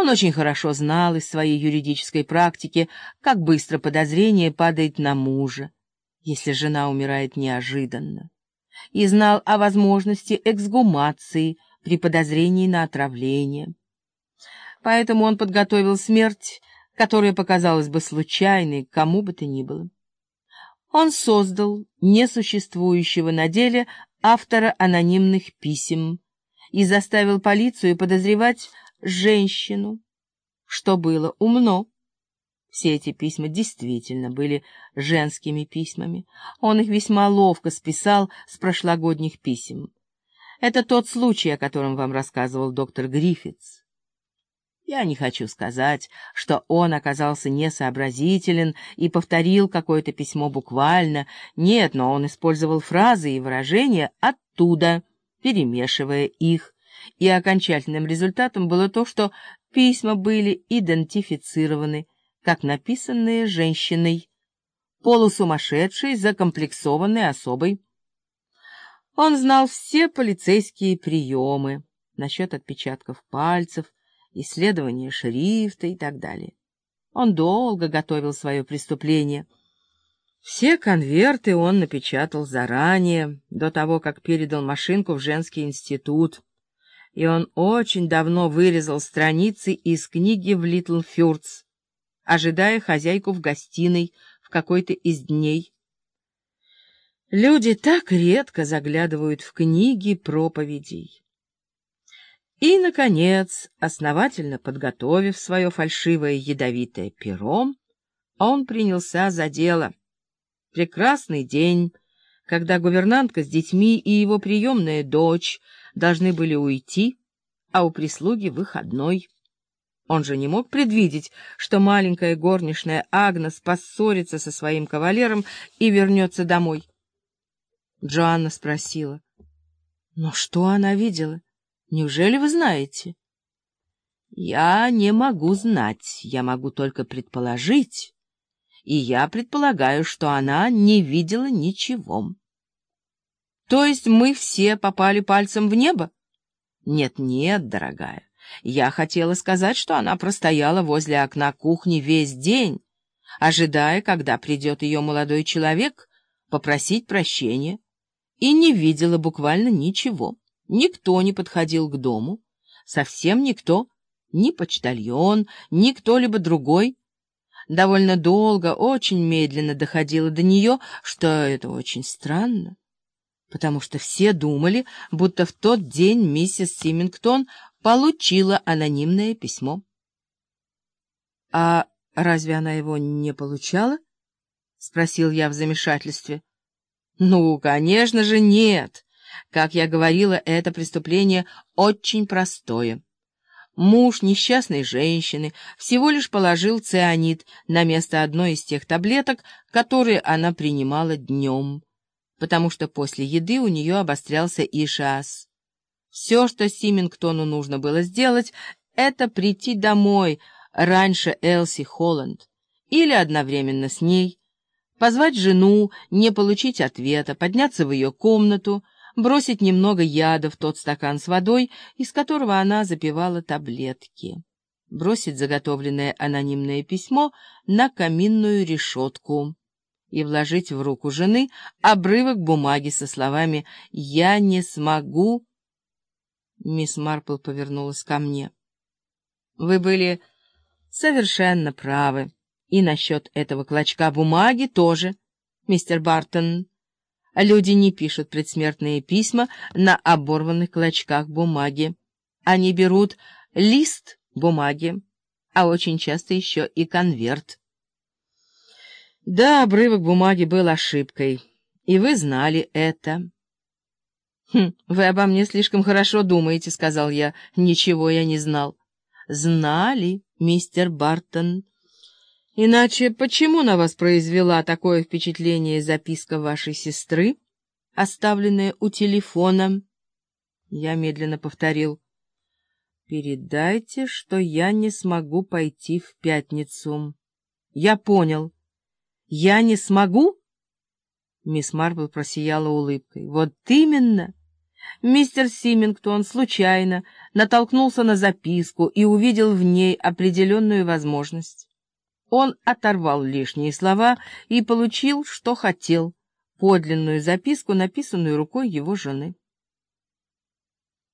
Он очень хорошо знал из своей юридической практики, как быстро подозрение падает на мужа, если жена умирает неожиданно, и знал о возможности эксгумации при подозрении на отравление. Поэтому он подготовил смерть, которая показалась бы случайной кому бы то ни было. Он создал несуществующего на деле автора анонимных писем и заставил полицию подозревать женщину, что было умно. Все эти письма действительно были женскими письмами. Он их весьма ловко списал с прошлогодних писем. Это тот случай, о котором вам рассказывал доктор Гриффитс. Я не хочу сказать, что он оказался несообразителен и повторил какое-то письмо буквально. Нет, но он использовал фразы и выражения оттуда, перемешивая их. И окончательным результатом было то, что письма были идентифицированы, как написанные женщиной, полусумасшедшей, закомплексованной особой. Он знал все полицейские приемы насчет отпечатков пальцев, исследование шрифта и так далее. Он долго готовил свое преступление. Все конверты он напечатал заранее, до того, как передал машинку в женский институт. И он очень давно вырезал страницы из книги в Литл Фюрц, ожидая хозяйку в гостиной в какой-то из дней. Люди так редко заглядывают в книги проповедей. И, наконец, основательно подготовив свое фальшивое ядовитое перо, он принялся за дело. Прекрасный день, когда гувернантка с детьми и его приемная дочь должны были уйти, а у прислуги выходной. Он же не мог предвидеть, что маленькая горничная Агнес поссорится со своим кавалером и вернется домой. Джоанна спросила, «Но что она видела?» Неужели вы знаете? Я не могу знать, я могу только предположить. И я предполагаю, что она не видела ничего. То есть мы все попали пальцем в небо? Нет-нет, дорогая. Я хотела сказать, что она простояла возле окна кухни весь день, ожидая, когда придет ее молодой человек, попросить прощения, и не видела буквально ничего. Никто не подходил к дому, совсем никто, ни почтальон, ни кто-либо другой. Довольно долго, очень медленно доходило до нее, что это очень странно, потому что все думали, будто в тот день миссис Симингтон получила анонимное письмо. — А разве она его не получала? — спросил я в замешательстве. — Ну, конечно же, нет. Как я говорила, это преступление очень простое. Муж несчастной женщины всего лишь положил цианид на место одной из тех таблеток, которые она принимала днем, потому что после еды у нее обострялся ишиаз. Все, что Симингтону нужно было сделать, это прийти домой раньше Элси Холланд или одновременно с ней, позвать жену, не получить ответа, подняться в ее комнату — бросить немного яда в тот стакан с водой, из которого она запивала таблетки, бросить заготовленное анонимное письмо на каминную решетку и вложить в руку жены обрывок бумаги со словами «Я не смогу». Мисс Марпл повернулась ко мне. «Вы были совершенно правы. И насчет этого клочка бумаги тоже, мистер Бартон». Люди не пишут предсмертные письма на оборванных клочках бумаги. Они берут лист бумаги, а очень часто еще и конверт. Да, обрывок бумаги был ошибкой, и вы знали это. «Хм, «Вы обо мне слишком хорошо думаете», — сказал я. «Ничего я не знал». «Знали, мистер Бартон». Иначе почему на вас произвела такое впечатление записка вашей сестры, оставленная у телефона? Я медленно повторил. Передайте, что я не смогу пойти в пятницу. Я понял. Я не смогу? Мисс Марбл просияла улыбкой. Вот именно. Мистер Симингтон случайно натолкнулся на записку и увидел в ней определенную возможность. Он оторвал лишние слова и получил, что хотел, подлинную записку, написанную рукой его жены.